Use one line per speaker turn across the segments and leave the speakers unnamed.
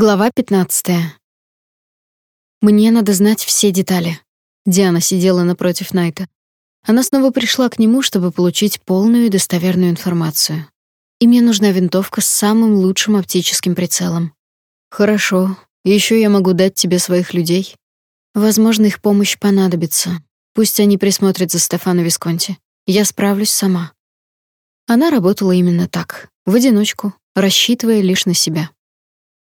Глава 15. Мне надо знать все детали. Диана сидела напротив Найта. Она снова пришла к нему, чтобы получить полную и достоверную информацию. И мне нужна винтовка с самым лучшим оптическим прицелом. Хорошо. Еще я могу дать тебе своих людей. Возможно, их помощь понадобится. Пусть они присмотрят за Стефано Висконти. Я справлюсь сама. Она работала именно так, в одиночку, рассчитывая лишь на себя.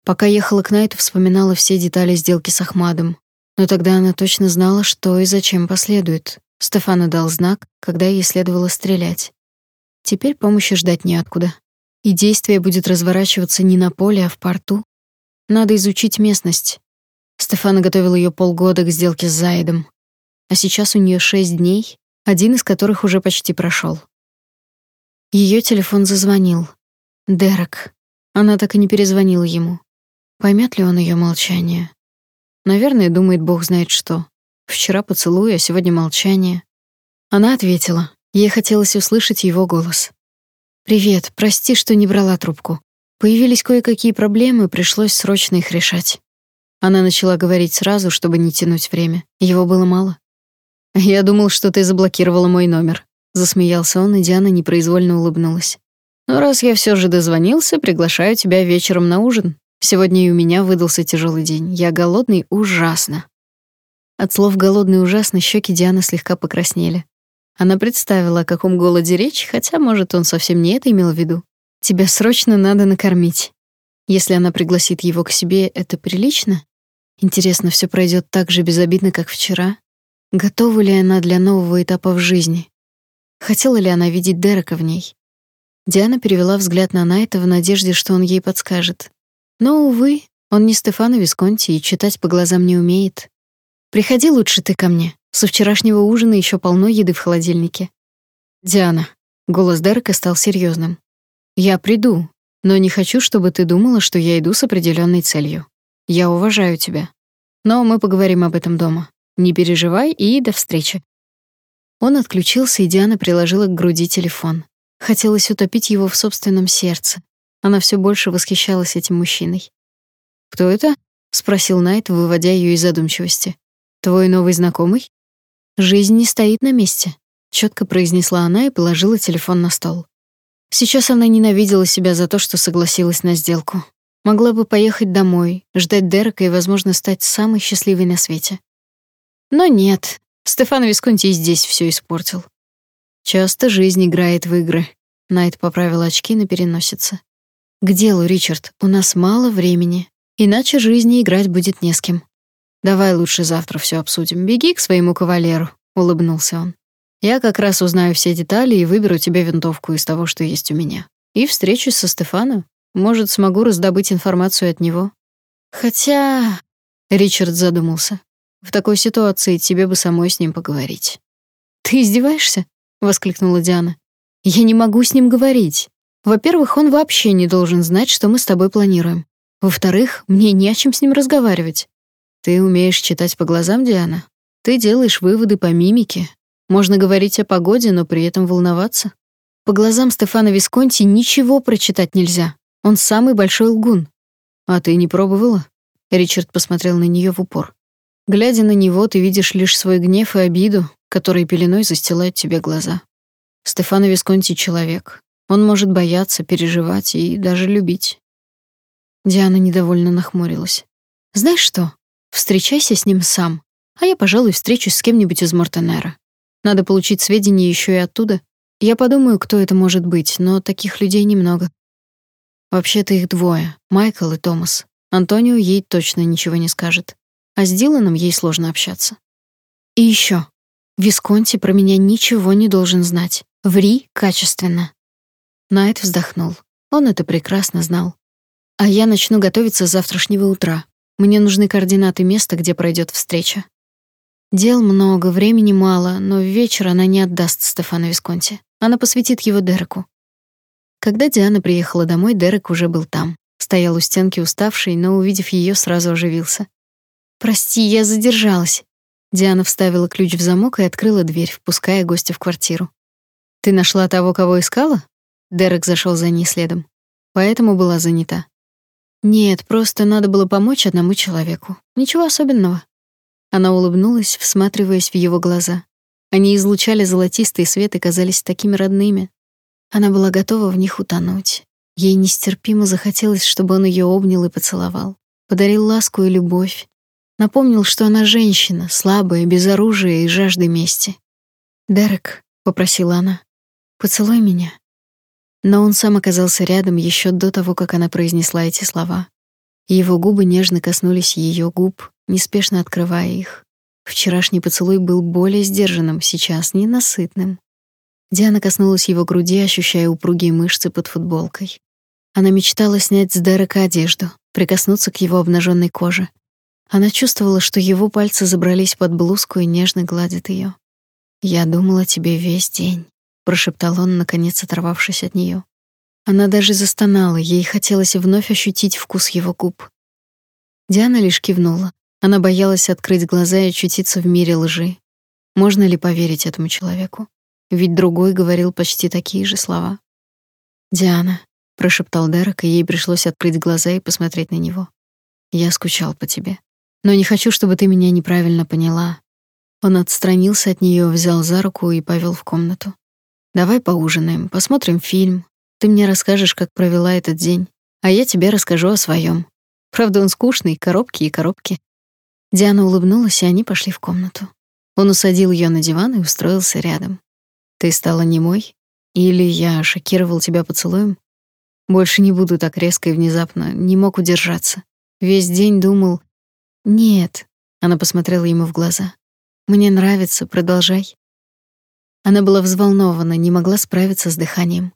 Пока ехала к Найту, вспоминала все детали сделки с Ахмадом. Но тогда она точно знала, что и зачем последует. Стефано дал знак, когда ей следовало стрелять. Теперь помощи ждать неоткуда. И действие будет разворачиваться не на поле, а в порту. Надо изучить местность. Стефано готовил ее полгода к сделке с Заидом. А сейчас у нее шесть дней, один из которых уже почти прошел. Ее телефон зазвонил. Дерек. Она так и не перезвонила ему. Поймет ли он ее молчание? Наверное, думает бог знает что. Вчера поцелуй, а сегодня молчание. Она ответила. Ей хотелось услышать его голос. «Привет, прости, что не брала трубку. Появились кое-какие проблемы, пришлось срочно их решать». Она начала говорить сразу, чтобы не тянуть время. Его было мало. «Я думал, что ты заблокировала мой номер», — засмеялся он, и Диана непроизвольно улыбнулась. «Но раз я все же дозвонился, приглашаю тебя вечером на ужин. Сегодня и у меня выдался тяжелый день. Я голодный ужасно. От слов голодный ужасно щеки Дианы слегка покраснели. Она представила, о каком голоде речь, хотя, может, он совсем не это имел в виду. Тебя срочно надо накормить. Если она пригласит его к себе, это прилично? Интересно, все пройдет так же безобидно, как вчера? Готова ли она для нового этапа в жизни? Хотела ли она видеть Дерека в ней? Диана перевела взгляд на Найта в надежде, что он ей подскажет. Но, увы, он не Стефано Висконти и читать по глазам не умеет. Приходи лучше ты ко мне. Со вчерашнего ужина еще полно еды в холодильнике. Диана. Голос Дерека стал серьезным. Я приду, но не хочу, чтобы ты думала, что я иду с определенной целью. Я уважаю тебя. Но мы поговорим об этом дома. Не переживай и до встречи. Он отключился, и Диана приложила к груди телефон. Хотелось утопить его в собственном сердце, она все больше восхищалась этим мужчиной. «Кто это?» — спросил Найт, выводя ее из задумчивости. «Твой новый знакомый?» «Жизнь не стоит на месте», — четко произнесла она и положила телефон на стол. Сейчас она ненавидела себя за то, что согласилась на сделку. Могла бы поехать домой, ждать Дерека и, возможно, стать самой счастливой на свете. Но нет, Стефан Висконти здесь все испортил. Часто жизнь играет в игры. Найт поправил очки на переносице. К делу, Ричард, у нас мало времени, иначе жизни играть будет не с кем. Давай лучше завтра все обсудим. Беги к своему кавалеру, улыбнулся он. Я как раз узнаю все детали и выберу тебе винтовку из того, что есть у меня. И встречусь со Стефаном. Может, смогу раздобыть информацию от него. Хотя, Ричард задумался. В такой ситуации тебе бы самой с ним поговорить. Ты издеваешься? воскликнула Диана. Я не могу с ним говорить. Во-первых, он вообще не должен знать, что мы с тобой планируем. Во-вторых, мне не о чем с ним разговаривать. Ты умеешь читать по глазам, Диана. Ты делаешь выводы по мимике. Можно говорить о погоде, но при этом волноваться. По глазам Стефана Висконти ничего прочитать нельзя. Он самый большой лгун. А ты не пробовала? Ричард посмотрел на нее в упор. Глядя на него, ты видишь лишь свой гнев и обиду, которые пеленой застилают тебе глаза. Стефано Висконти человек, он может бояться, переживать и даже любить. Диана недовольно нахмурилась. Знаешь что? Встречайся с ним сам, а я, пожалуй, встречусь с кем-нибудь из Мортенера. Надо получить сведения еще и оттуда. Я подумаю, кто это может быть, но таких людей немного. Вообще-то их двое, Майкл и Томас. Антонио ей точно ничего не скажет, а с Диланом ей сложно общаться. И еще, Висконти про меня ничего не должен знать. Ври качественно. Найт вздохнул. Он это прекрасно знал. А я начну готовиться с завтрашнего утра. Мне нужны координаты места, где пройдет встреча. Дел много, времени мало, но вечер она не отдаст Стефану Висконти. Она посвятит его Дереку. Когда Диана приехала домой, Дерек уже был там. Стоял у стенки уставший, но, увидев ее, сразу оживился. «Прости, я задержалась». Диана вставила ключ в замок и открыла дверь, впуская гостя в квартиру. «Ты нашла того, кого искала?» Дерек зашел за ней следом. Поэтому была занята. Нет, просто надо было помочь одному человеку. Ничего особенного. Она улыбнулась, всматриваясь в его глаза. Они излучали золотистый свет и казались такими родными. Она была готова в них утонуть. Ей нестерпимо захотелось, чтобы он ее обнял и поцеловал, подарил ласку и любовь, напомнил, что она женщина, слабая, без оружия и жажды мести. "Дерек", попросила она. "Поцелуй меня". Но он сам оказался рядом еще до того, как она произнесла эти слова. Его губы нежно коснулись ее губ, неспешно открывая их. Вчерашний поцелуй был более сдержанным, сейчас ненасытным. Диана коснулась его груди, ощущая упругие мышцы под футболкой. Она мечтала снять с Дерека одежду, прикоснуться к его обнаженной коже. Она чувствовала, что его пальцы забрались под блузку и нежно гладят ее. «Я думала тебе весь день», — прошептал он, наконец оторвавшись от нее. Она даже застонала, ей хотелось вновь ощутить вкус его губ. Диана лишь кивнула. Она боялась открыть глаза и очутиться в мире лжи. Можно ли поверить этому человеку? Ведь другой говорил почти такие же слова. «Диана», прошептал Дерек, и ей пришлось открыть глаза и посмотреть на него. Я скучал по тебе, но не хочу, чтобы ты меня неправильно поняла. Он отстранился от нее, взял за руку и повел в комнату. Давай поужинаем, посмотрим фильм. Ты мне расскажешь, как провела этот день, а я тебе расскажу о своем. Правда, он скучный, коробки и коробки. Диана улыбнулась, и они пошли в комнату. Он усадил ее на диван и устроился рядом. Ты стала немой? Или я шокировал тебя поцелуем? Больше не буду так резко и внезапно, не мог удержаться. Весь день думал: "Нет", она посмотрела ему в глаза. "Мне нравится, продолжай". Она была взволнована, не могла справиться с дыханием.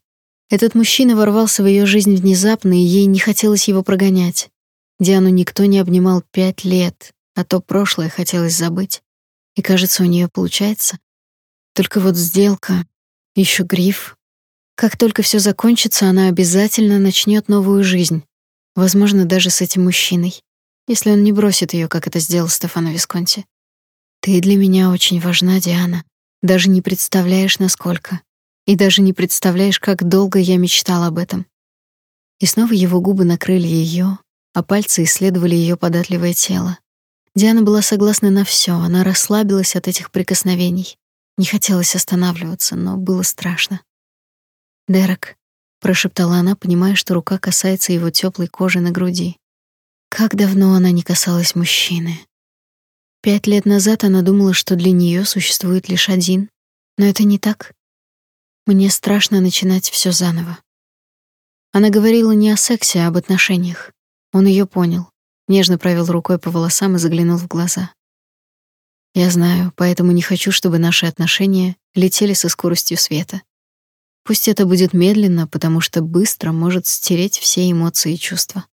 Этот мужчина ворвался в ее жизнь внезапно, и ей не хотелось его прогонять. Диану никто не обнимал пять лет, а то прошлое хотелось забыть. И, кажется, у нее получается. Только вот сделка, еще гриф, как только все закончится, она обязательно начнет новую жизнь. Возможно, даже с этим мужчиной, если он не бросит ее, как это сделал Стефано Висконти. Ты для меня очень важна, Диана. Даже не представляешь, насколько. И даже не представляешь, как долго я мечтала об этом. И снова его губы накрыли ее, а пальцы исследовали ее податливое тело. Диана была согласна на все, она расслабилась от этих прикосновений. Не хотелось останавливаться, но было страшно. «Дерек», — прошептала она, понимая, что рука касается его теплой кожи на груди. Как давно она не касалась мужчины. Пять лет назад она думала, что для нее существует лишь один, но это не так. Мне страшно начинать все заново. Она говорила не о сексе, а об отношениях. Он ее понял, нежно провел рукой по волосам и заглянул в глаза. Я знаю, поэтому не хочу, чтобы наши отношения летели со скоростью света. Пусть это будет медленно, потому что быстро может стереть все эмоции и чувства.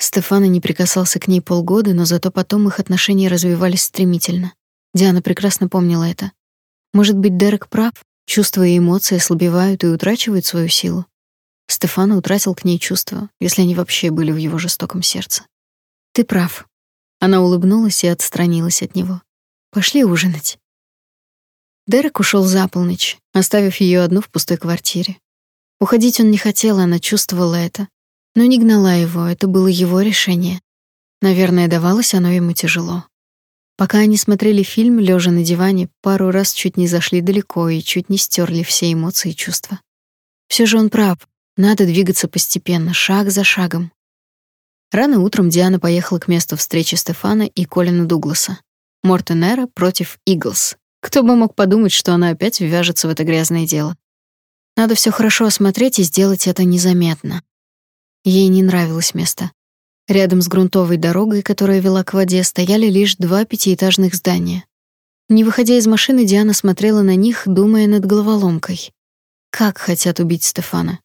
Стефана не прикасался к ней полгода, но зато потом их отношения развивались стремительно. Диана прекрасно помнила это. Может быть, Дерек прав, чувства и эмоции ослабевают и утрачивают свою силу. Стефана утратил к ней чувства, если они вообще были в его жестоком сердце. Ты прав. Она улыбнулась и отстранилась от него. Пошли ужинать. Дерек ушел за полночь, оставив ее одну в пустой квартире. Уходить он не хотел, она чувствовала это, но не гнала его, это было его решение. Наверное, давалось оно ему тяжело. Пока они смотрели фильм, лежа на диване, пару раз чуть не зашли далеко и чуть не стерли все эмоции и чувства. Все же он прав, надо двигаться постепенно, шаг за шагом. Рано утром Диана поехала к месту встречи Стефана и Колина Дугласа. Мортенера против Иглс, кто бы мог подумать, что она опять ввяжется в это грязное дело. Надо все хорошо осмотреть и сделать это незаметно. Ей не нравилось место. Рядом с грунтовой дорогой, которая вела к воде, стояли лишь два пятиэтажных здания. Не выходя из машины, Диана смотрела на них, думая над головоломкой. Как хотят убить Стефана?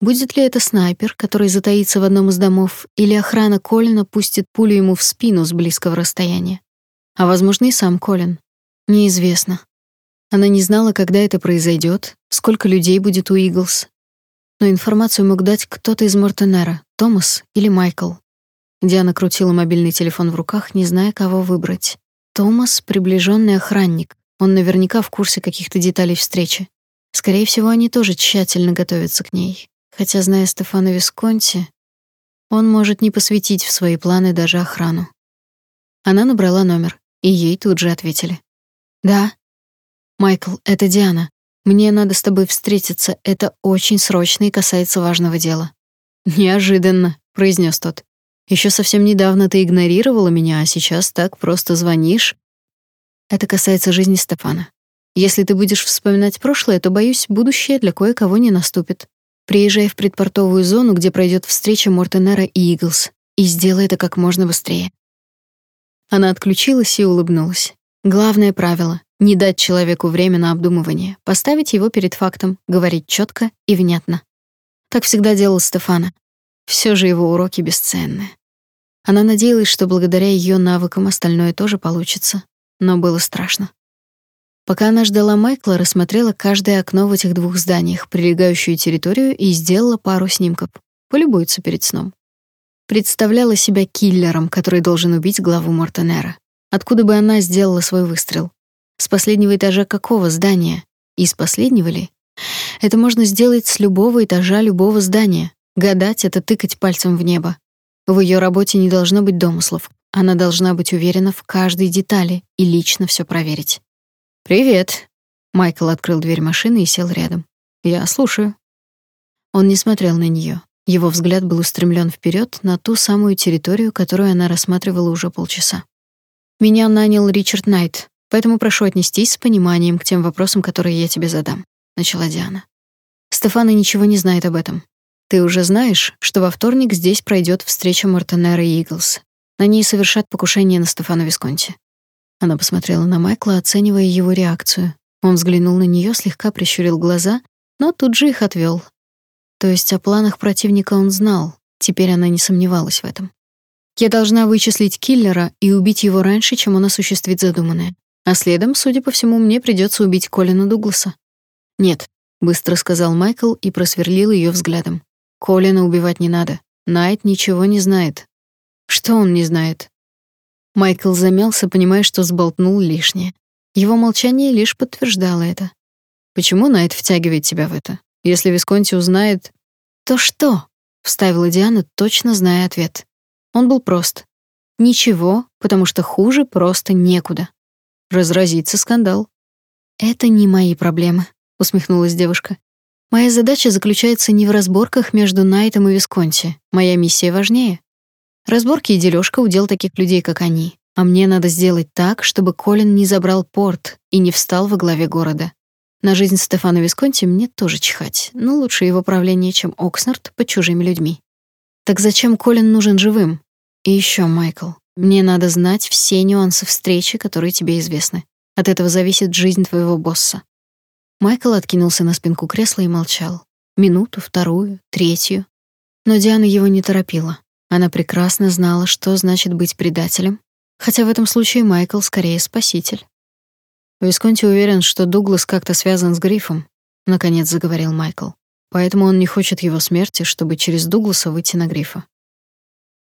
Будет ли это снайпер, который затаится в одном из домов, или охрана Колина пустит пулю ему в спину с близкого расстояния? А возможно, и сам Колин. Неизвестно. Она не знала, когда это произойдет, сколько людей будет у Иглс. Но информацию мог дать кто-то из Мортенера, Томас или Майкл. Диана крутила мобильный телефон в руках, не зная, кого выбрать. Томас — приближенный охранник. Он наверняка в курсе каких-то деталей встречи. Скорее всего, они тоже тщательно готовятся к ней. Хотя, зная Стефана Висконти... Он может не посвятить в свои планы даже охрану. Она набрала номер, и ей тут же ответили. «Да». «Майкл, это Диана. Мне надо с тобой встретиться. Это очень срочно и касается важного дела». «Неожиданно», — произнес тот. Еще совсем недавно ты игнорировала меня, а сейчас так просто звонишь. Это касается жизни Стефана. Если ты будешь вспоминать прошлое, то, боюсь, будущее для кое-кого не наступит. Приезжай в предпортовую зону, где пройдет встреча Мортенера и Иглс, и сделай это как можно быстрее. Она отключилась и улыбнулась. Главное правило — не дать человеку время на обдумывание, поставить его перед фактом, говорить четко и внятно. Так всегда делал Стефана. Все же его уроки бесценны. Она надеялась, что благодаря ее навыкам остальное тоже получится, но было страшно. Пока она ждала Майкла, рассмотрела каждое окно в этих двух зданиях, прилегающую территорию и сделала пару снимков. Полюбуется перед сном. Представляла себя киллером, который должен убить главу Мортенера. Откуда бы она сделала свой выстрел? С последнего этажа какого здания? И с последнего ли? Это можно сделать с любого этажа любого здания. Гадать — это тыкать пальцем в небо. В ее работе не должно быть домыслов. Она должна быть уверена в каждой детали и лично все проверить. «Привет». Майкл открыл дверь машины и сел рядом. «Я слушаю». Он не смотрел на нее. Его взгляд был устремлен вперед на ту самую территорию, которую она рассматривала уже полчаса. «Меня нанял Ричард Найт, поэтому прошу отнестись с пониманием к тем вопросам, которые я тебе задам», — начала Диана. «Стефана ничего не знает об этом. Ты уже знаешь, что во вторник здесь пройдет встреча Мортенера и Иглс. На ней совершат покушение на Стефана Висконти. Она посмотрела на Майкла, оценивая его реакцию. Он взглянул на нее, слегка прищурил глаза, но тут же их отвел. То есть о планах противника он знал. Теперь она не сомневалась в этом. Я должна вычислить киллера и убить его раньше, чем он осуществит задуманное. А следом, судя по всему, мне придется убить Колина Дугласа. Нет, быстро сказал Майкл и просверлил ее взглядом. Колина убивать не надо. Найт ничего не знает. Что он не знает? Майкл замялся, понимая, что сболтнул лишнее. Его молчание лишь подтверждало это. Почему Найт втягивает тебя в это? Если Висконти узнает, то что? вставила Диана, точно зная ответ. Он был прост. Ничего, потому что хуже просто некуда. Разразится скандал. Это не мои проблемы, усмехнулась девушка. Моя задача заключается не в разборках между Найтом и Висконти. Моя миссия важнее. Разборки и дележка удел таких людей, как они. А мне надо сделать так, чтобы Колин не забрал порт и не встал во главе города. На жизнь Стефана Висконти мне тоже чихать, но лучше его правление, чем Окснард под чужими людьми. Так зачем Колин нужен живым? И еще, Майкл, мне надо знать все нюансы встречи, которые тебе известны. От этого зависит жизнь твоего босса. Майкл откинулся на спинку кресла и молчал. Минуту, вторую, третью. Но Диана его не торопила. Она прекрасно знала, что значит быть предателем, хотя в этом случае Майкл скорее спаситель. Висконти уверен, что Дуглас как-то связан с Грифом, наконец заговорил Майкл. Поэтому он не хочет его смерти, чтобы через Дугласа выйти на Грифа.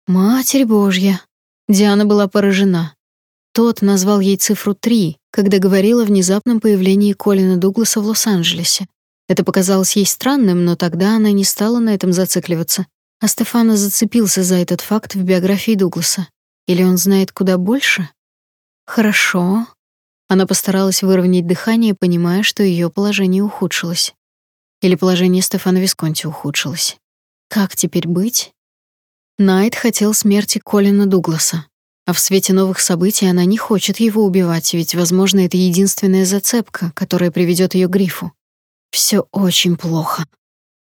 Матерь Божья. Диана была поражена. Тот назвал ей цифру три, когда говорил о внезапном появлении Колина Дугласа в Лос-Анджелесе. Это показалось ей странным, но тогда она не стала на этом зацикливаться. А Стефана зацепился за этот факт в биографии Дугласа. Или он знает куда больше? Хорошо. Она постаралась выровнять дыхание, понимая, что ее положение ухудшилось. Или положение Стефана Висконти ухудшилось. Как теперь быть? Найт хотел смерти Колина Дугласа. А в свете новых событий она не хочет его убивать, ведь, возможно, это единственная зацепка, которая приведет ее к грифу. Все очень плохо.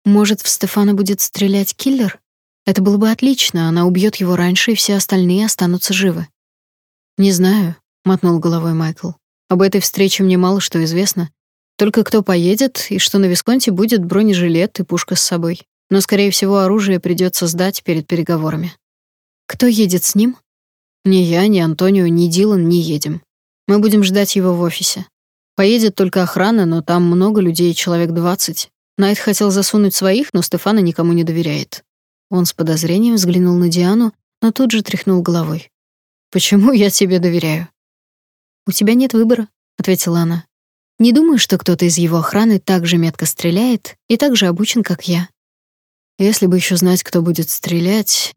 Может, в Стефана будет стрелять киллер? Это было бы отлично, она убьет его раньше, и все остальные останутся живы. Не знаю, мотнул головой Майкл. Об этой встрече мне мало что известно. Только кто поедет, и что на Висконте будет бронежилет и пушка с собой. Но, скорее всего, оружие придется сдать перед переговорами. Кто едет с ним? Ни я, ни Антонио, ни Дилан не едем. Мы будем ждать его в офисе. Поедет только охрана, но там много людей, человек двадцать. Найт хотел засунуть своих, но Стефана никому не доверяет. Он с подозрением взглянул на Диану, но тут же тряхнул головой. «Почему я тебе доверяю?» «У тебя нет выбора», — ответила она. «Не думаю, что кто-то из его охраны так же метко стреляет и так же обучен, как я». «Если бы еще знать, кто будет стрелять,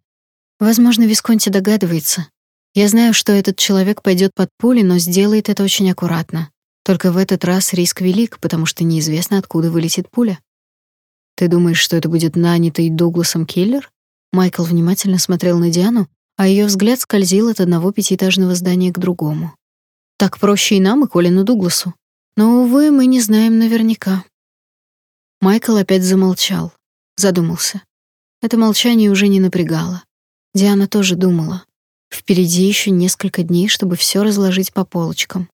Возможно, Висконти догадывается. Я знаю, что этот человек пойдет под пули, но сделает это очень аккуратно. Только в этот раз риск велик, потому что неизвестно, откуда вылетит пуля. Ты думаешь, что это будет нанятый Дугласом киллер? Майкл внимательно смотрел на Диану, а ее взгляд скользил от одного пятиэтажного здания к другому. Так проще и нам, и Колину Дугласу. Но, увы, мы не знаем наверняка. Майкл опять замолчал, задумался. Это молчание уже не напрягало. Диана тоже думала. Впереди еще несколько дней, чтобы все разложить по полочкам.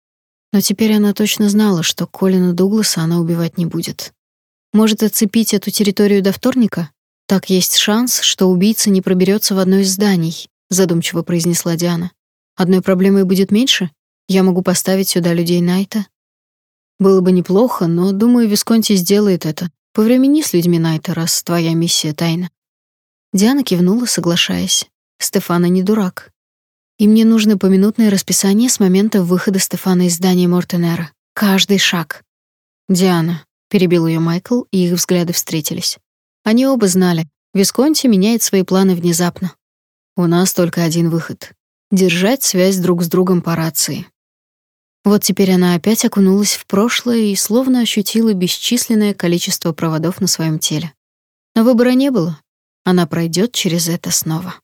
Но теперь она точно знала, что Колина Дугласа она убивать не будет. Может, оцепить эту территорию до вторника? Так есть шанс, что убийца не проберется в одно из зданий, задумчиво произнесла Диана. Одной проблемой будет меньше? Я могу поставить сюда людей Найта. Было бы неплохо, но, думаю, Висконти сделает это. Повремени с людьми Найта, раз твоя миссия тайна. Диана кивнула, соглашаясь. Стефана не дурак. И мне нужно поминутное расписание с момента выхода Стефана из здания Мортенера. Каждый шаг. Диана, перебил ее Майкл, и их взгляды встретились. Они оба знали, Висконти меняет свои планы внезапно. У нас только один выход держать связь друг с другом по рации. Вот теперь она опять окунулась в прошлое и словно ощутила бесчисленное количество проводов на своем теле. Но выбора не было. Она пройдет через это снова.